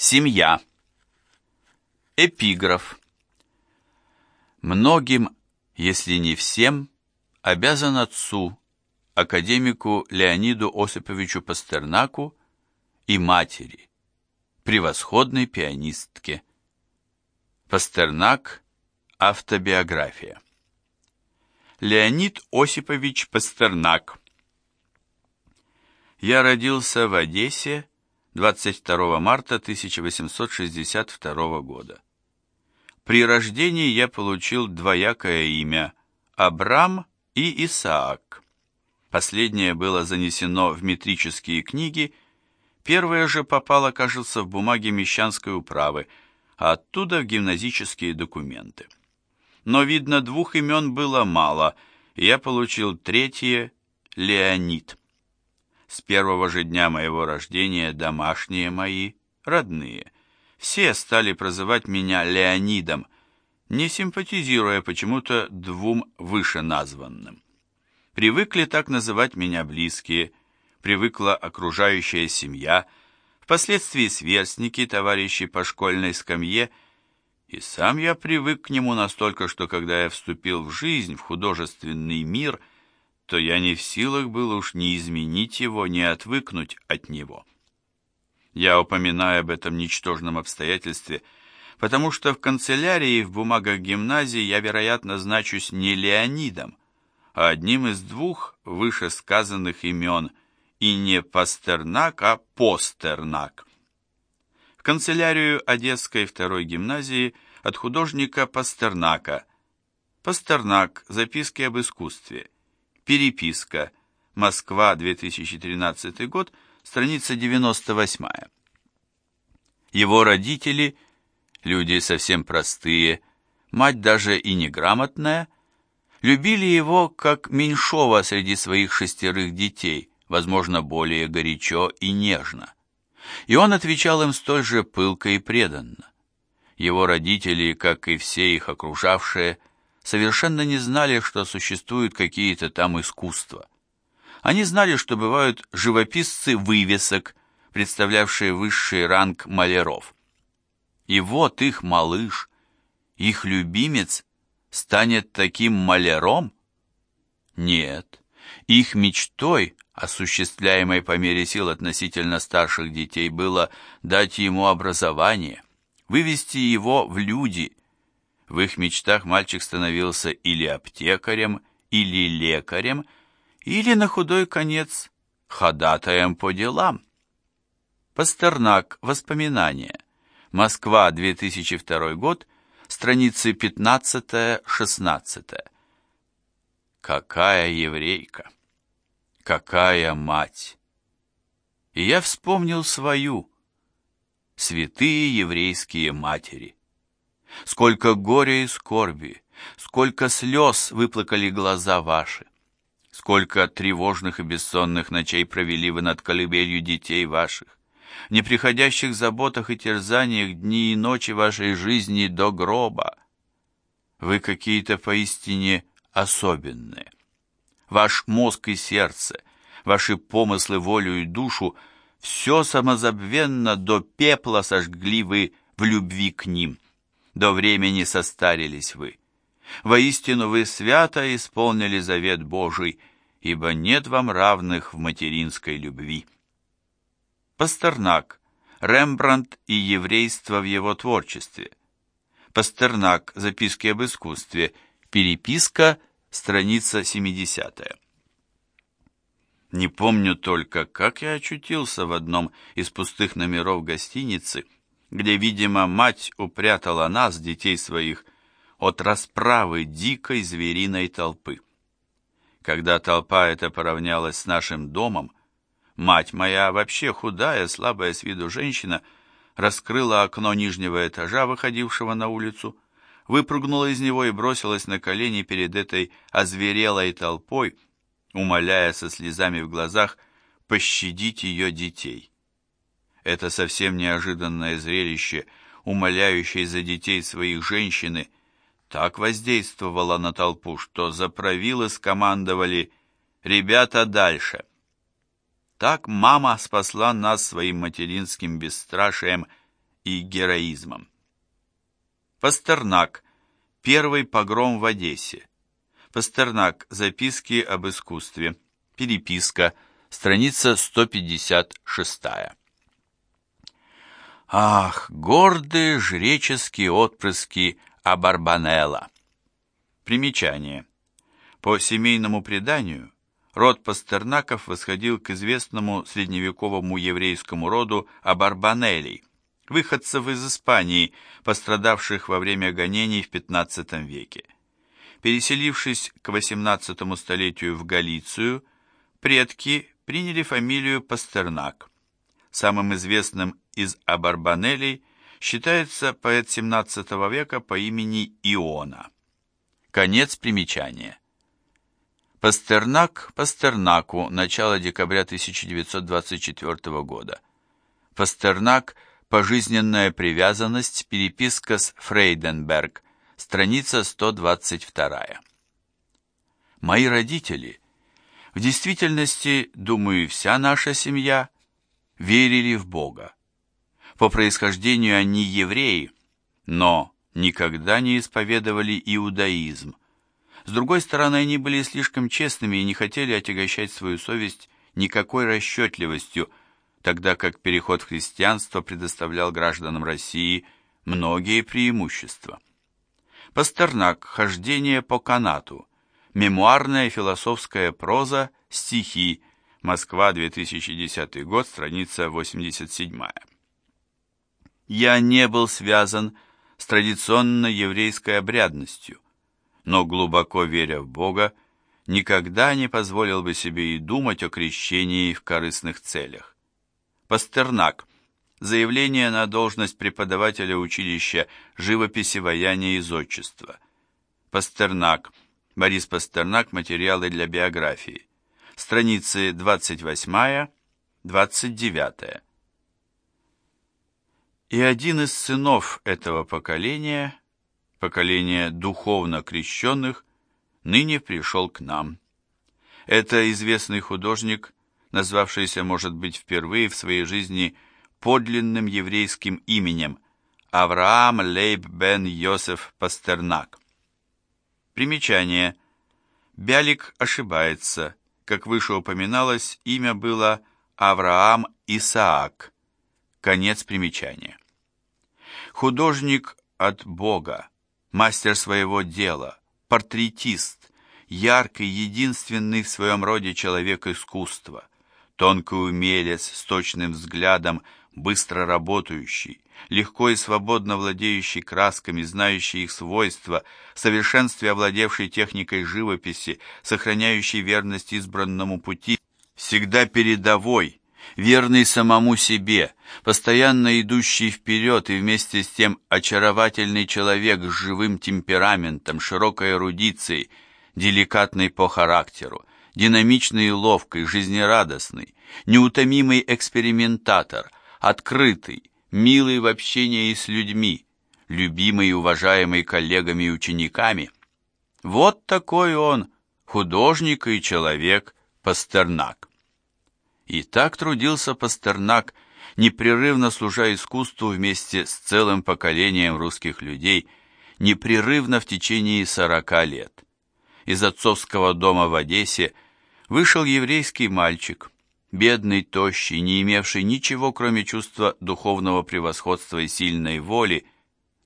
Семья. Эпиграф. Многим, если не всем, обязан отцу, академику Леониду Осиповичу Пастернаку и матери, превосходной пианистке. Пастернак. Автобиография. Леонид Осипович Пастернак. Я родился в Одессе 22 марта 1862 года. При рождении я получил двоякое имя Абрам и Исаак. Последнее было занесено в метрические книги, первое же попало, кажется, в бумаги Мещанской управы, а оттуда в гимназические документы. Но, видно, двух имен было мало, и я получил третье – Леонид. С первого же дня моего рождения домашние мои, родные, все стали прозывать меня Леонидом, не симпатизируя почему-то двум вышеназванным. Привыкли так называть меня близкие, привыкла окружающая семья, впоследствии сверстники, товарищи по школьной скамье, и сам я привык к нему настолько, что когда я вступил в жизнь, в художественный мир – то я не в силах был уж ни изменить его, ни отвыкнуть от него. Я упоминаю об этом ничтожном обстоятельстве, потому что в канцелярии и в бумагах гимназии я, вероятно, значусь не Леонидом, а одним из двух вышесказанных имен, и не Пастернак, а Постернак. В канцелярию Одесской второй гимназии от художника Пастернака. Пастернак. Записки об искусстве. Переписка. Москва, 2013 год, страница 98. Его родители, люди совсем простые, мать даже и неграмотная, любили его как меньшого среди своих шестерых детей, возможно, более горячо и нежно. И он отвечал им столь же пылко и преданно. Его родители, как и все их окружавшие, совершенно не знали, что существуют какие-то там искусства. Они знали, что бывают живописцы вывесок, представлявшие высший ранг маляров. И вот их малыш, их любимец, станет таким маляром? Нет, их мечтой, осуществляемой по мере сил относительно старших детей, было дать ему образование, вывести его в люди, в их мечтах мальчик становился или аптекарем, или лекарем, или, на худой конец, ходатаем по делам. Пастернак. Воспоминания. Москва, 2002 год. Страницы 15-16. Какая еврейка! Какая мать! И я вспомнил свою, святые еврейские матери. Сколько горя и скорби, сколько слез выплакали глаза ваши, сколько тревожных и бессонных ночей провели вы над колыбелью детей ваших, неприходящих заботах и терзаниях дни и ночи вашей жизни до гроба. Вы какие-то поистине особенные. Ваш мозг и сердце, ваши помыслы, волю и душу все самозабвенно до пепла сожгли вы в любви к ним до времени состарились вы. Воистину вы свято исполнили завет Божий, ибо нет вам равных в материнской любви. Пастернак. Рембрандт и еврейство в его творчестве. Пастернак. Записки об искусстве. Переписка. Страница 70. Не помню только, как я очутился в одном из пустых номеров гостиницы – где, видимо, мать упрятала нас, детей своих, от расправы дикой звериной толпы. Когда толпа эта поравнялась с нашим домом, мать моя, вообще худая, слабая с виду женщина, раскрыла окно нижнего этажа, выходившего на улицу, выпрыгнула из него и бросилась на колени перед этой озверелой толпой, умоляя со слезами в глазах пощадить ее детей. Это совсем неожиданное зрелище, умоляющее за детей своих женщины, так воздействовало на толпу, что заправилы скомандовали «Ребята, дальше!». Так мама спасла нас своим материнским бесстрашием и героизмом. Пастернак. Первый погром в Одессе. Пастернак. Записки об искусстве. Переписка. Страница 156. Ах, гордые жреческие отпрыски Абарбанелла! Примечание. По семейному преданию, род Пастернаков восходил к известному средневековому еврейскому роду Абарбанелей, выходцев из Испании, пострадавших во время гонений в XV веке. Переселившись к XVIII столетию в Галицию, предки приняли фамилию Пастернак. Самым известным из Абарбанелей считается поэт XVII века по имени Иона. Конец примечания. Пастернак Пастернаку, начало декабря 1924 года. Пастернак «Пожизненная привязанность», переписка с Фрейденберг, страница 122. Мои родители, в действительности, думаю, вся наша семья, верили в Бога. По происхождению они евреи, но никогда не исповедовали иудаизм. С другой стороны, они были слишком честными и не хотели отягощать свою совесть никакой расчетливостью, тогда как переход в христианство предоставлял гражданам России многие преимущества. Пастернак «Хождение по канату», мемуарная философская проза, стихи, Москва, 2010 год, страница 87. Я не был связан с традиционной еврейской обрядностью, но глубоко веря в Бога, никогда не позволил бы себе и думать о крещении в корыстных целях. Пастернак. Заявление на должность преподавателя училища живописи, ваяния и зодчества. Пастернак. Борис Пастернак. Материалы для биографии. Страницы 28-29. И один из сынов этого поколения, поколения духовно крещенных, ныне пришел к нам. Это известный художник, назвавшийся, может быть, впервые в своей жизни подлинным еврейским именем Авраам Лейб бен Йосеф Пастернак. Примечание. Бялик ошибается. Как выше упоминалось, имя было Авраам Исаак. Конец примечания. Художник от Бога, мастер своего дела, портретист, яркий, единственный в своем роде человек искусства, тонкий умелец с точным взглядом, быстро работающий, легко и свободно владеющий красками, знающий их свойства, в совершенстве овладевший техникой живописи, сохраняющий верность избранному пути, всегда передовой, верный самому себе, постоянно идущий вперед и вместе с тем очаровательный человек с живым темпераментом, широкой эрудицией, деликатный по характеру, динамичный и ловкий, жизнерадостный, неутомимый экспериментатор, открытый, милый в общении с людьми, любимый и уважаемый коллегами и учениками. Вот такой он, художник и человек Пастернак. И так трудился Пастернак, непрерывно служа искусству вместе с целым поколением русских людей, непрерывно в течение сорока лет. Из отцовского дома в Одессе вышел еврейский мальчик, бедный, тощий, не имевший ничего, кроме чувства духовного превосходства и сильной воли,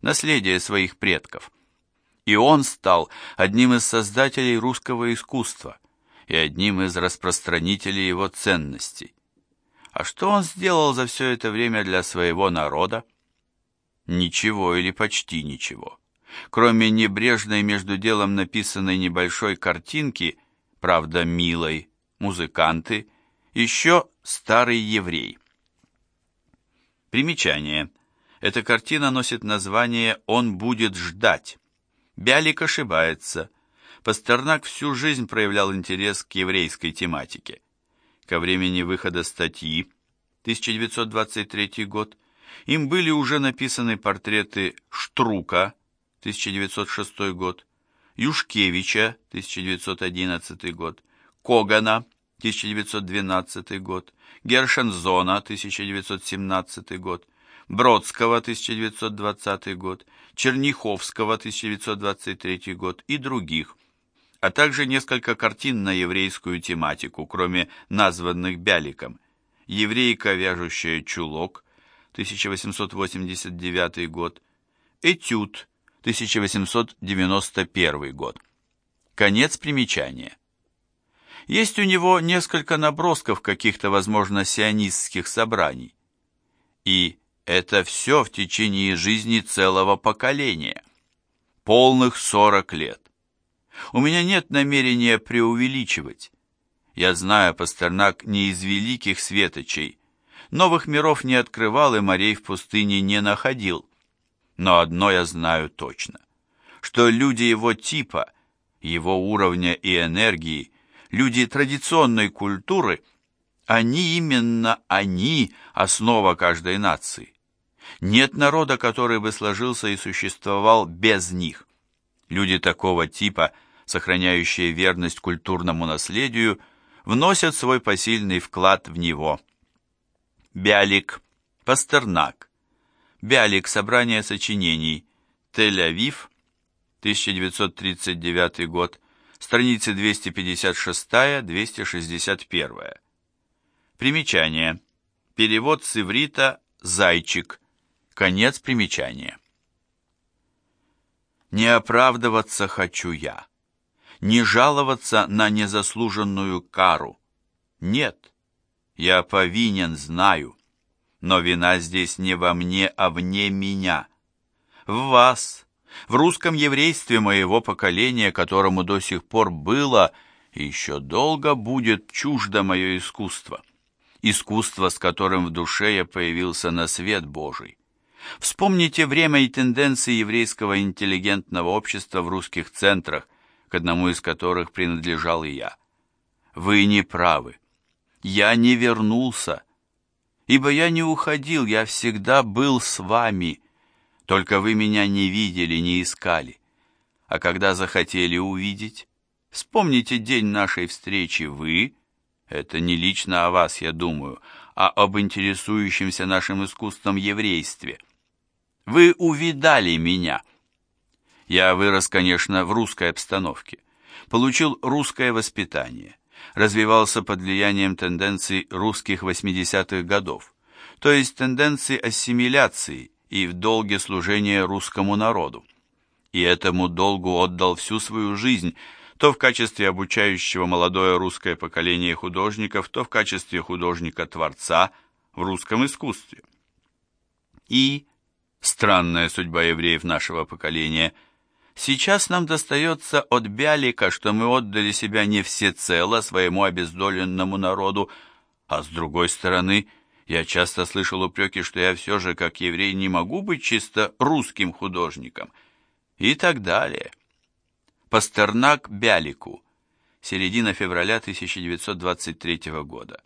наследия своих предков. И он стал одним из создателей русского искусства, и одним из распространителей его ценностей. А что он сделал за все это время для своего народа? Ничего или почти ничего. Кроме небрежной между делом написанной небольшой картинки, правда милой, музыканты, еще старый еврей. Примечание. Эта картина носит название «Он будет ждать». Бялик ошибается – Пастернак всю жизнь проявлял интерес к еврейской тематике. Ко времени выхода статьи, 1923 год, им были уже написаны портреты Штрука, 1906 год, Юшкевича, 1911 год, Когана, 1912 год, Гершензона, 1917 год, Бродского, 1920 год, Черняховского, 1923 год и других, а также несколько картин на еврейскую тематику, кроме названных Бяликом. «Еврейка, вяжущая чулок», 1889 год, «Этюд», 1891 год. Конец примечания. Есть у него несколько набросков каких-то, возможно, сионистских собраний. И это все в течение жизни целого поколения. Полных 40 лет. У меня нет намерения преувеличивать. Я знаю, Пастернак не из великих светочей. Новых миров не открывал и морей в пустыне не находил. Но одно я знаю точно, что люди его типа, его уровня и энергии, люди традиционной культуры, они именно они основа каждой нации. Нет народа, который бы сложился и существовал без них. Люди такого типа, сохраняющие верность культурному наследию, вносят свой посильный вклад в него. Бялик, Пастернак. Бялик. Собрание сочинений. Тель-Авив. 1939 год. Страницы 256-261. Примечание. Перевод с иврита «Зайчик». Конец примечания. Не оправдываться хочу я, не жаловаться на незаслуженную кару. Нет, я повинен, знаю, но вина здесь не во мне, а вне меня. В вас, в русском еврействе моего поколения, которому до сих пор было и еще долго будет чуждо мое искусство. Искусство, с которым в душе я появился на свет Божий. Вспомните время и тенденции еврейского интеллигентного общества в русских центрах, к одному из которых принадлежал и я. Вы не правы. Я не вернулся, ибо я не уходил, я всегда был с вами, только вы меня не видели, не искали. А когда захотели увидеть, вспомните день нашей встречи вы, это не лично о вас, я думаю, а об интересующемся нашим искусством еврействе – вы увидали меня. Я вырос, конечно, в русской обстановке. Получил русское воспитание. Развивался под влиянием тенденций русских 80-х годов, то есть тенденций ассимиляции и в долге служения русскому народу. И этому долгу отдал всю свою жизнь, то в качестве обучающего молодое русское поколение художников, то в качестве художника-творца в русском искусстве. И Странная судьба евреев нашего поколения. Сейчас нам достается от Бялика, что мы отдали себя не всецело своему обездоленному народу, а с другой стороны, я часто слышал упреки, что я все же, как еврей, не могу быть чисто русским художником. И так далее. Пастернак Бялику. Середина февраля 1923 года.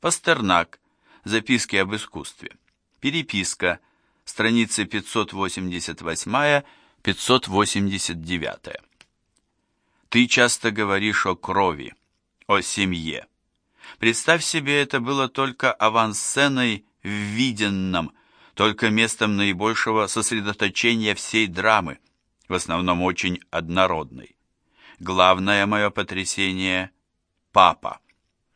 Пастернак. Записки об искусстве. Переписка страницы 588-589. Ты часто говоришь о крови, о семье. Представь себе, это было только авансценой в виденном, только местом наибольшего сосредоточения всей драмы, в основном очень однородной. Главное мое потрясение — папа,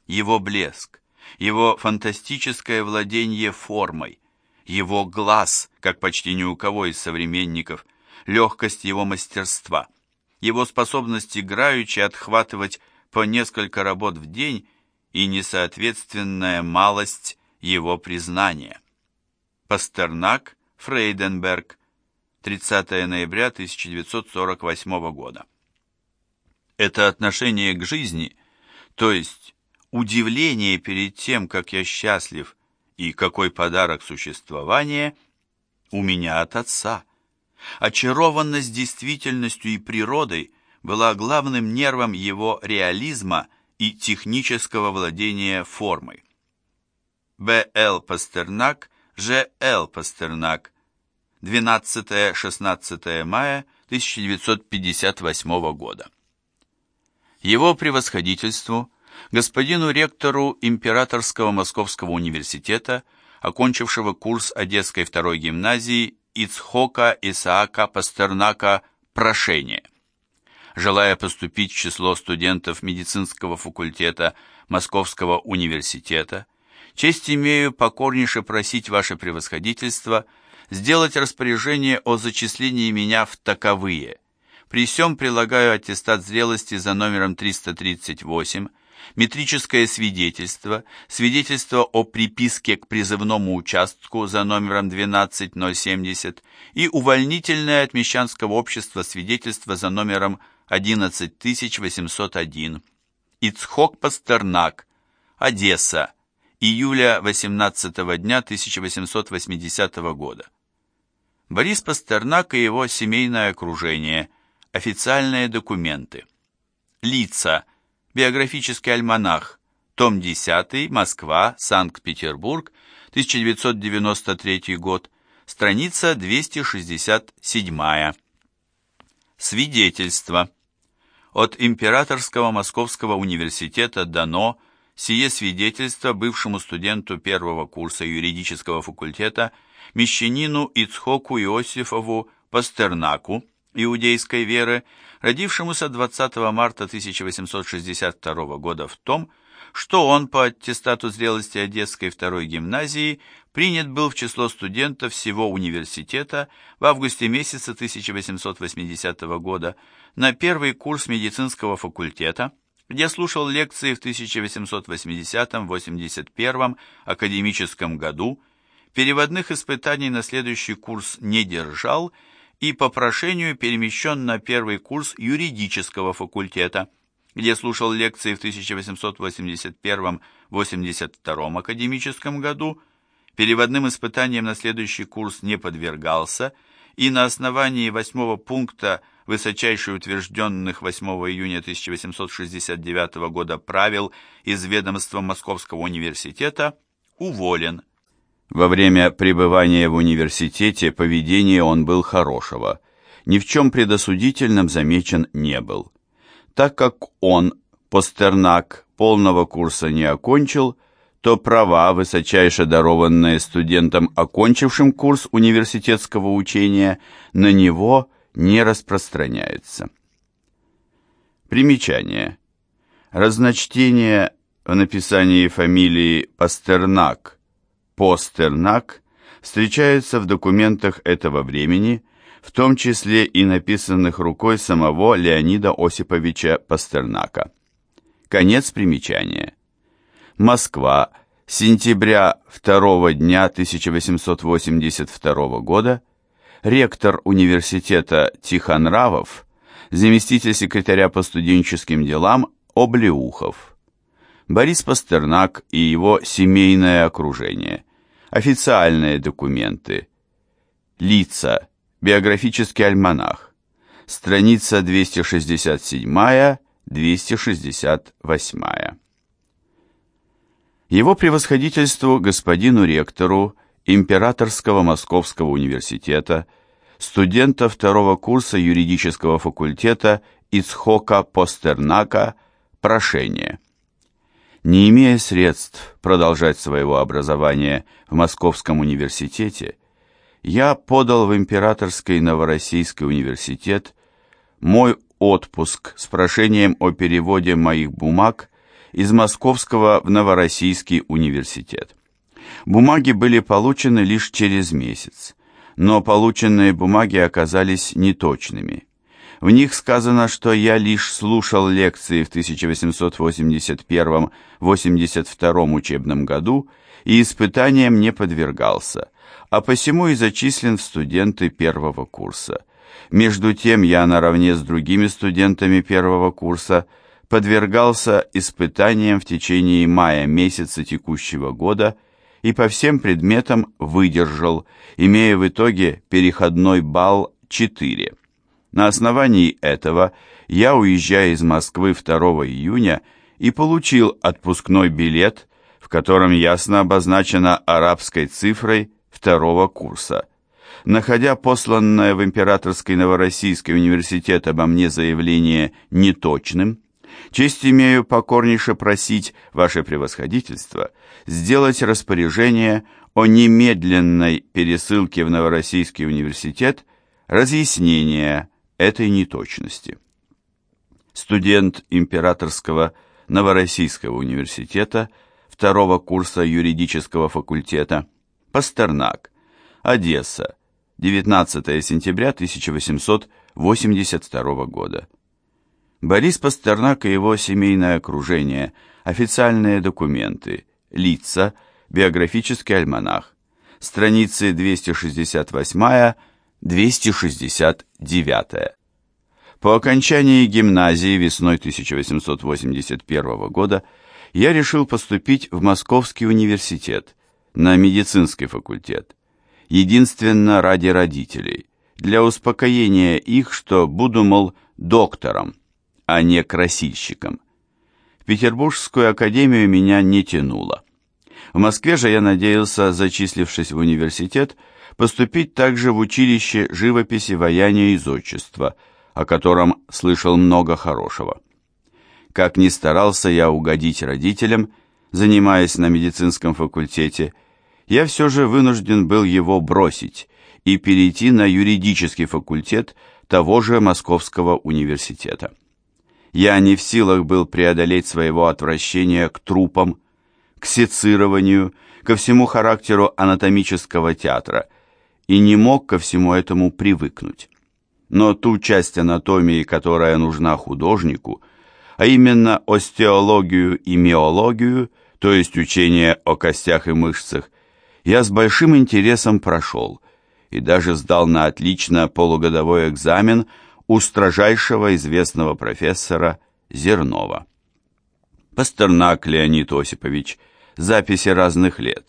его блеск, его фантастическое владение формой — его глаз, как почти ни у кого из современников, легкость его мастерства, его способность играючи отхватывать по несколько работ в день и несоответственная малость его признания. Пастернак, Фрейденберг, 30 ноября 1948 года. Это отношение к жизни, то есть удивление перед тем, как я счастлив и какой подарок существования у меня от отца. Очарованность действительностью и природой была главным нервом его реализма и технического владения формой. Б. Л. Пастернак, Ж. Л. Пастернак, 12-16 мая 1958 года. Его превосходительству – господину ректору Императорского Московского университета окончившего курс Одесской второй гимназии Ицхока Исаака Пастернака «Прошение». Желая поступить в число студентов медицинского факультета Московского университета, честь имею покорнейше просить ваше превосходительство сделать распоряжение о зачислении меня в таковые. При всем прилагаю аттестат зрелости за номером 338, метрическое свидетельство, свидетельство о приписке к призывному участку за номером 12070 и увольнительное от Мещанского общества свидетельство за номером 11801. Ицхок Пастернак, Одесса, июля 18 дня 1880 года. Борис Пастернак и его семейное окружение, официальные документы. Лица – Биографический альманах. Том 10. Москва. Санкт-Петербург. 1993 год. Страница 267. Свидетельство. От Императорского Московского университета дано сие свидетельство бывшему студенту первого курса юридического факультета мещанину Ицхоку Иосифову Пастернаку, иудейской веры, родившемуся 20 марта 1862 года в том, он по аттестату зрелости Одесской второй гимназии принят был в число студентов всего университета в августе месяца 1880 года на первый курс медицинского факультета, где слушал лекции в 1880-81 академическом году, переводных испытаний на следующий курс не держал и по прошению перемещен на первый курс юридического факультета, где слушал лекции в 1881-82 академическом году, переводным испытаниям на следующий курс не подвергался и на основании восьмого пункта высочайше утвержденных 8 июня 1869 года правил из ведомства Московского университета уволен. Во время пребывания в университете поведение он был хорошего, ни в чем предосудительном замечен не был. Так как он, Пастернак, полного курса не окончил, то права, высочайше дарованные студентам, окончившим курс университетского учения, на него не распространяются. Примечание. Разночтение в написании фамилии Пастернак Постернак встречается в документах этого времени, в том числе и написанных рукой самого Леонида Осиповича Пастернака. Конец примечания. Москва, сентября 2 дня 1882 года, ректор университета Тихонравов, заместитель секретаря по студенческим делам Облеухов. Борис Пастернак и его семейное окружение официальные документы, лица, биографический альманах, страница 267-268. Его превосходительству господину ректору Императорского Московского университета, студента второго курса юридического факультета Ицхока Постернака, прошение – не имея средств продолжать своего образования в Московском университете, я подал в Императорский Новороссийский университет мой отпуск с прошением о переводе моих бумаг из Московского в Новороссийский университет. Бумаги были получены лишь через месяц, но полученные бумаги оказались неточными. В них сказано, что я лишь слушал лекции в 1881-82 учебном году и испытаниям не подвергался, а посему и зачислен в студенты первого курса. Между тем я наравне с другими студентами первого курса подвергался испытаниям в течение мая месяца текущего года и по всем предметам выдержал, имея в итоге переходной балл 4. На основании этого я уезжаю из Москвы 2 июня и получил отпускной билет, в котором ясно обозначено арабской цифрой второго курса. Находя посланное в Императорский Новороссийский университет обо мне заявление неточным, Честь имею покорнейше просить ваше превосходительство сделать распоряжение о немедленной пересылке в Новороссийский университет разъяснения этой неточности. Студент Императорского Новороссийского университета второго курса юридического факультета Пастернак, Одесса, 19 сентября 1882 года. Борис Пастернак и его семейное окружение, официальные документы, лица, биографический альманах, страницы 268-269. По окончании гимназии весной 1881 года я решил поступить в Московский университет на медицинский факультет, единственно ради родителей, для успокоения их, что буду, мол, доктором а не красильщиком. В Петербургскую академию меня не тянуло. В Москве же я надеялся, зачислившись в университет, поступить также в училище живописи, ваяния и зодчества, о котором слышал много хорошего. Как ни старался я угодить родителям, занимаясь на медицинском факультете, я все же вынужден был его бросить и перейти на юридический факультет того же Московского университета. Я не в силах был преодолеть своего отвращения к трупам, к сецированию, ко всему характеру анатомического театра и не мог ко всему этому привыкнуть. Но ту часть анатомии, которая нужна художнику, а именно остеологию и миологию, то есть учение о костях и мышцах, я с большим интересом прошел и даже сдал на отлично полугодовой экзамен – у строжайшего известного профессора Зернова. Пастернак Леонид Осипович. Записи разных лет.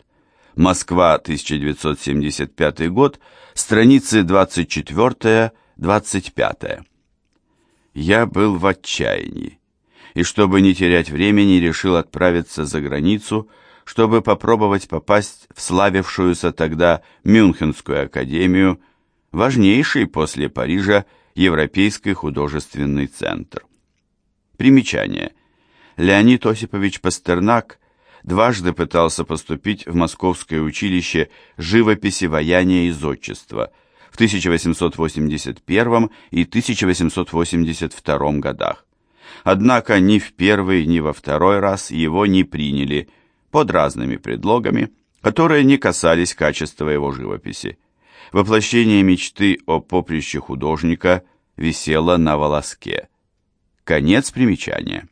Москва, 1975 год, страницы 24-25. Я был в отчаянии, и чтобы не терять времени, решил отправиться за границу, чтобы попробовать попасть в славившуюся тогда Мюнхенскую академию, важнейший после Парижа Европейский художественный центр. Примечание. Леонид Осипович Пастернак дважды пытался поступить в Московское училище живописи, ваяния и зодчества в 1881 и 1882 годах. Однако ни в первый, ни во второй раз его не приняли под разными предлогами, которые не касались качества его живописи. Воплощение мечты о поприще художника висело на волоске. Конец примечания.